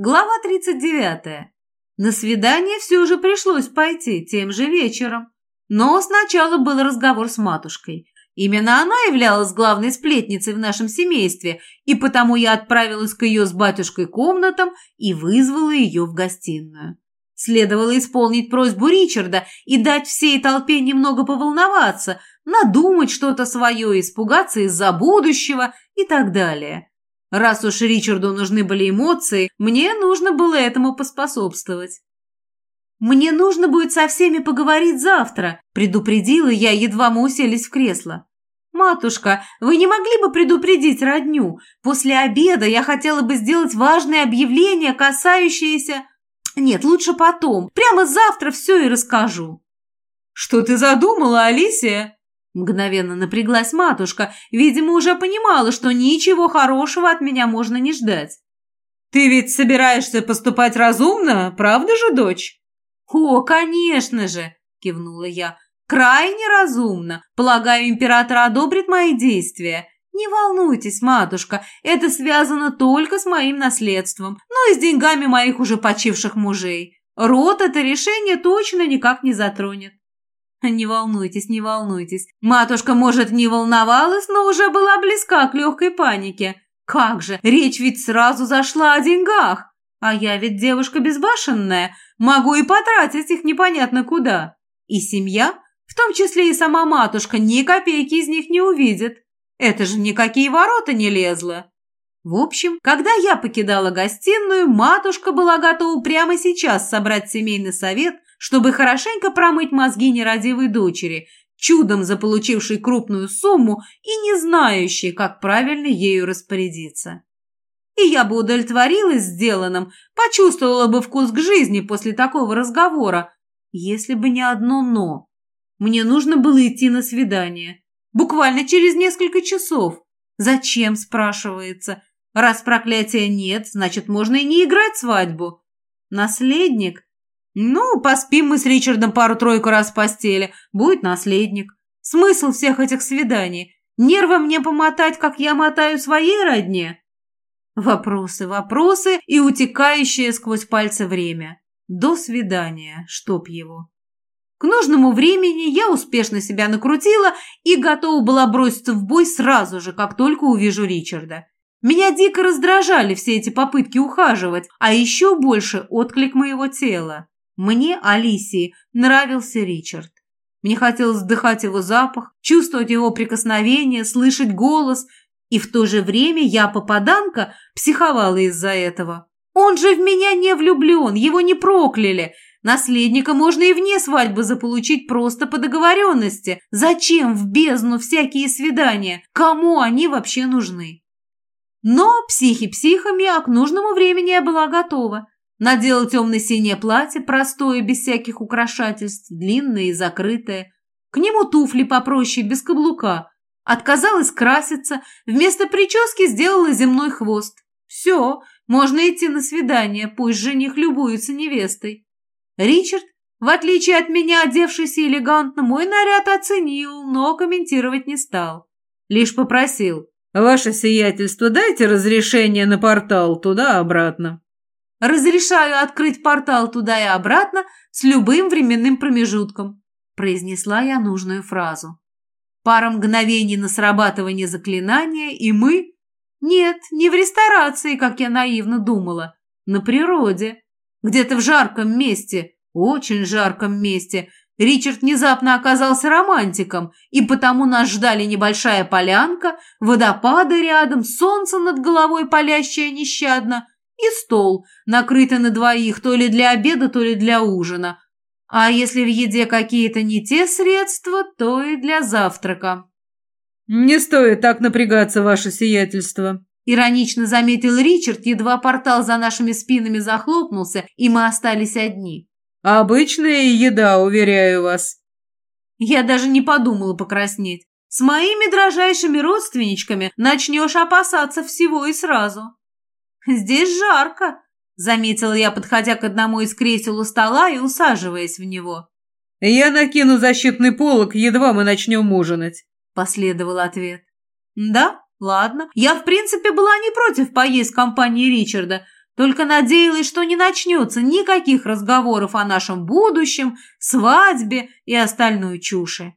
Глава 39. На свидание все же пришлось пойти тем же вечером. Но сначала был разговор с матушкой. Именно она являлась главной сплетницей в нашем семействе, и потому я отправилась к ее с батюшкой комнатам и вызвала ее в гостиную. Следовало исполнить просьбу Ричарда и дать всей толпе немного поволноваться, надумать что-то свое, испугаться из-за будущего и так далее. Раз уж Ричарду нужны были эмоции, мне нужно было этому поспособствовать. «Мне нужно будет со всеми поговорить завтра», – предупредила я, едва мы уселись в кресло. «Матушка, вы не могли бы предупредить родню? После обеда я хотела бы сделать важное объявление, касающееся...» «Нет, лучше потом. Прямо завтра все и расскажу». «Что ты задумала, Алисия?» Мгновенно напряглась матушка, видимо, уже понимала, что ничего хорошего от меня можно не ждать. «Ты ведь собираешься поступать разумно, правда же, дочь?» «О, конечно же!» – кивнула я. «Крайне разумно. Полагаю, император одобрит мои действия. Не волнуйтесь, матушка, это связано только с моим наследством, ну и с деньгами моих уже почивших мужей. Род это решение точно никак не затронет. «Не волнуйтесь, не волнуйтесь. Матушка, может, не волновалась, но уже была близка к легкой панике. Как же, речь ведь сразу зашла о деньгах. А я ведь девушка безбашенная, могу и потратить их непонятно куда. И семья, в том числе и сама матушка, ни копейки из них не увидит. Это же никакие ворота не лезло». В общем, когда я покидала гостиную, матушка была готова прямо сейчас собрать семейный совет – чтобы хорошенько промыть мозги нерадивой дочери, чудом заполучившей крупную сумму и не знающей, как правильно ею распорядиться. И я бы удовлетворилась сделанным, почувствовала бы вкус к жизни после такого разговора, если бы не одно «но». Мне нужно было идти на свидание. Буквально через несколько часов. Зачем, спрашивается. Раз проклятия нет, значит, можно и не играть свадьбу. Наследник ну, поспим мы с Ричардом пару-тройку раз в постели. Будет наследник. Смысл всех этих свиданий? Нервы мне помотать, как я мотаю своей родне? Вопросы, вопросы и утекающее сквозь пальцы время. До свидания, чтоб его. К нужному времени я успешно себя накрутила и готова была броситься в бой сразу же, как только увижу Ричарда. Меня дико раздражали все эти попытки ухаживать, а еще больше отклик моего тела. Мне, Алисии, нравился Ричард. Мне хотелось вдыхать его запах, чувствовать его прикосновение, слышать голос, и в то же время я, попаданка, психовала из-за этого. Он же в меня не влюблен, его не прокляли. Наследника можно и вне свадьбы заполучить просто по договоренности. Зачем в бездну всякие свидания? Кому они вообще нужны? Но психи психами, а к нужному времени я была готова. Надела темно-синее платье, простое, без всяких украшательств, длинное и закрытое. К нему туфли попроще, без каблука. Отказалась краситься, вместо прически сделала земной хвост. Все, можно идти на свидание, пусть жених любуется невестой. Ричард, в отличие от меня, одевшийся элегантно, мой наряд оценил, но комментировать не стал. Лишь попросил. «Ваше сиятельство, дайте разрешение на портал туда-обратно». Разрешаю открыть портал туда и обратно с любым временным промежутком», произнесла я нужную фразу. Пара мгновений на срабатывание заклинания, и мы... Нет, не в ресторации, как я наивно думала, на природе. Где-то в жарком месте, очень жарком месте, Ричард внезапно оказался романтиком, и потому нас ждали небольшая полянка, водопады рядом, солнце над головой палящее нещадно — и стол, накрытый на двоих то ли для обеда, то ли для ужина. А если в еде какие-то не те средства, то и для завтрака. «Не стоит так напрягаться, ваше сиятельство», — иронично заметил Ричард, едва портал за нашими спинами захлопнулся, и мы остались одни. «Обычная еда, уверяю вас». Я даже не подумала покраснеть. С моими дрожайшими родственничками начнешь опасаться всего и сразу. «Здесь жарко», — заметила я, подходя к одному из кресел у стола и усаживаясь в него. «Я накину защитный полог, едва мы начнем ужинать», — последовал ответ. «Да, ладно. Я, в принципе, была не против поесть в компании Ричарда, Только надеялась, что не начнется никаких разговоров о нашем будущем, свадьбе и остальной чуши.